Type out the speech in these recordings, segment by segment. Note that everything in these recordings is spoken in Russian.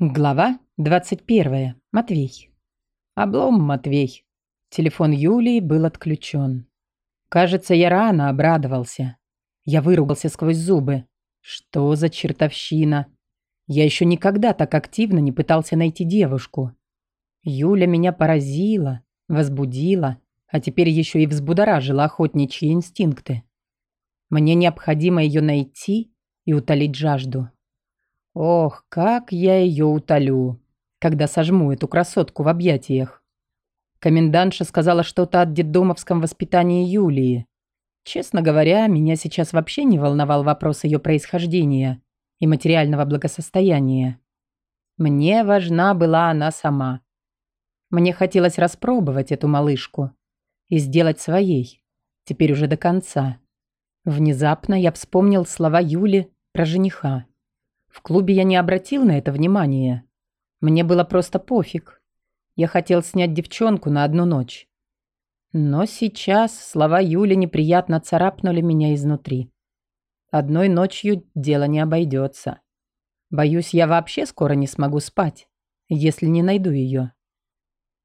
Глава 21. Матвей. Облом, Матвей. Телефон Юлии был отключен. Кажется, я рано обрадовался. Я выругался сквозь зубы. Что за чертовщина? Я еще никогда так активно не пытался найти девушку. Юля меня поразила, возбудила, а теперь еще и взбудоражила охотничьи инстинкты. Мне необходимо ее найти и утолить жажду. Ох, как я ее утолю, когда сожму эту красотку в объятиях. Комендантша сказала что-то о детдомовском воспитании Юлии. Честно говоря, меня сейчас вообще не волновал вопрос ее происхождения и материального благосостояния. Мне важна была она сама. Мне хотелось распробовать эту малышку и сделать своей, теперь уже до конца. Внезапно я вспомнил слова Юли про жениха. В клубе я не обратил на это внимания. Мне было просто пофиг. Я хотел снять девчонку на одну ночь. Но сейчас слова Юли неприятно царапнули меня изнутри. Одной ночью дело не обойдется. Боюсь, я вообще скоро не смогу спать, если не найду ее.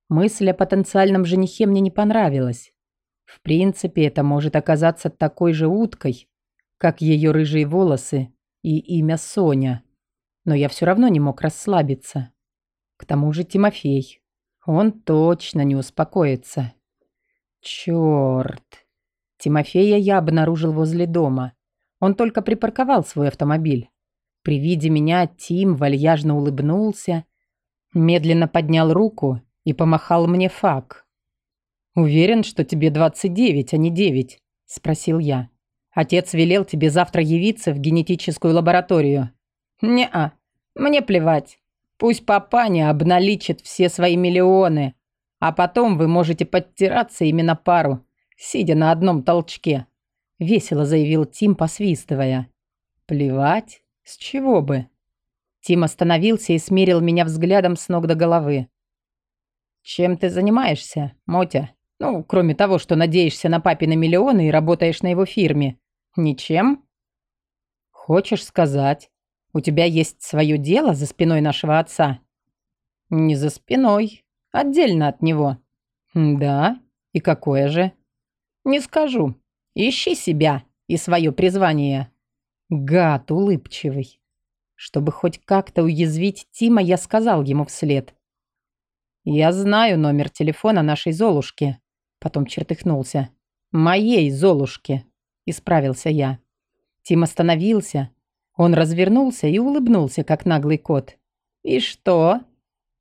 Мысль о потенциальном женихе мне не понравилась. В принципе, это может оказаться такой же уткой, как ее рыжие волосы и имя Соня. Но я все равно не мог расслабиться. К тому же Тимофей. Он точно не успокоится. Черт. Тимофея я обнаружил возле дома. Он только припарковал свой автомобиль. При виде меня Тим вальяжно улыбнулся, медленно поднял руку и помахал мне фак. «Уверен, что тебе 29, а не 9?» – спросил я. Отец велел тебе завтра явиться в генетическую лабораторию. Не-а, мне плевать. Пусть папаня обналичит все свои миллионы, а потом вы можете подтираться именно пару, сидя на одном толчке. Весело заявил Тим, посвистывая. Плевать? С чего бы? Тим остановился и смерил меня взглядом с ног до головы. «Чем ты занимаешься, Мотя? Ну, кроме того, что надеешься на папины миллионы и работаешь на его фирме. «Ничем?» «Хочешь сказать, у тебя есть свое дело за спиной нашего отца?» «Не за спиной, отдельно от него». «Да? И какое же?» «Не скажу. Ищи себя и свое призвание». Гад улыбчивый. Чтобы хоть как-то уязвить Тима, я сказал ему вслед. «Я знаю номер телефона нашей Золушки», потом чертыхнулся. «Моей Золушки». Исправился я. Тим остановился. Он развернулся и улыбнулся, как наглый кот. «И что?»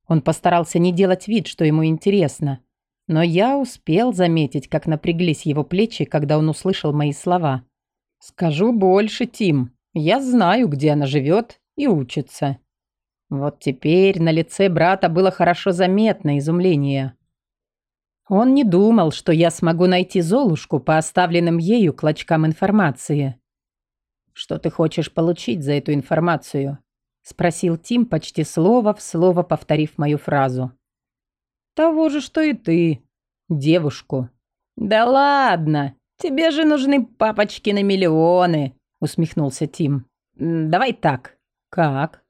Он постарался не делать вид, что ему интересно. Но я успел заметить, как напряглись его плечи, когда он услышал мои слова. «Скажу больше, Тим. Я знаю, где она живет и учится». Вот теперь на лице брата было хорошо заметно изумление. Он не думал, что я смогу найти Золушку по оставленным ею клочкам информации. «Что ты хочешь получить за эту информацию?» – спросил Тим, почти слово в слово повторив мою фразу. «Того же, что и ты. Девушку». «Да ладно! Тебе же нужны папочки на миллионы!» – усмехнулся Тим. «Давай так». «Как?»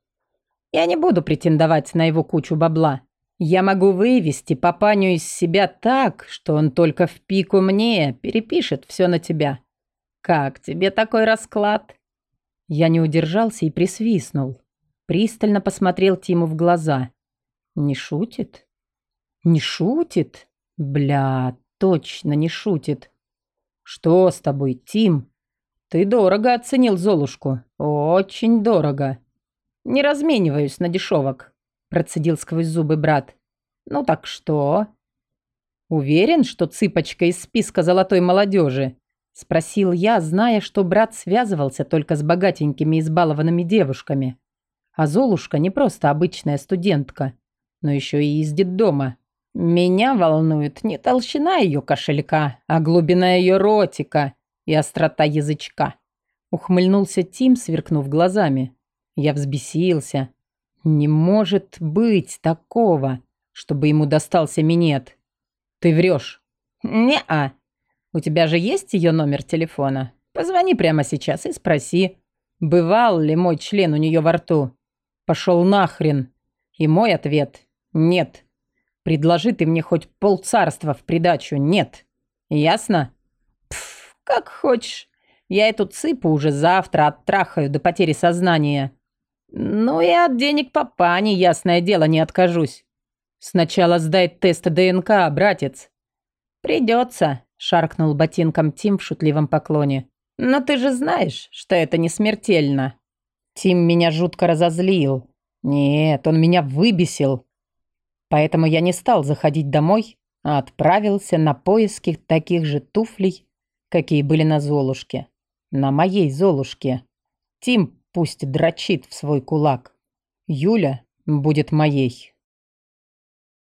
«Я не буду претендовать на его кучу бабла. Я могу вывести папаню из себя так, что он только в пику мне перепишет все на тебя. Как тебе такой расклад?» Я не удержался и присвистнул. Пристально посмотрел Тиму в глаза. «Не шутит?» «Не шутит? Бля, точно не шутит. Что с тобой, Тим? Ты дорого оценил Золушку. Очень дорого. Не размениваюсь на дешевок процедил сквозь зубы брат. «Ну так что?» «Уверен, что цыпочка из списка золотой молодежи?» Спросил я, зная, что брат связывался только с богатенькими избалованными девушками. А Золушка не просто обычная студентка, но еще и из детдома. Меня волнует не толщина ее кошелька, а глубина ее ротика и острота язычка. Ухмыльнулся Тим, сверкнув глазами. Я взбесился. Не может быть такого, чтобы ему достался минет. Ты врешь. Не-а. У тебя же есть ее номер телефона? Позвони прямо сейчас и спроси, бывал ли мой член у нее во рту. Пошел нахрен. И мой ответ – нет. Предложи ты мне хоть полцарства в придачу – нет. Ясно? Пф, как хочешь. Я эту цыпу уже завтра оттрахаю до потери сознания. Ну и от денег папани, ясное дело, не откажусь. Сначала сдай тест ДНК, братец. Придется, шаркнул ботинком Тим в шутливом поклоне. Но ты же знаешь, что это не смертельно. Тим меня жутко разозлил. Нет, он меня выбесил. Поэтому я не стал заходить домой, а отправился на поиски таких же туфлей, какие были на Золушке. На моей Золушке. Тим пусть дрочит в свой кулак. Юля будет моей.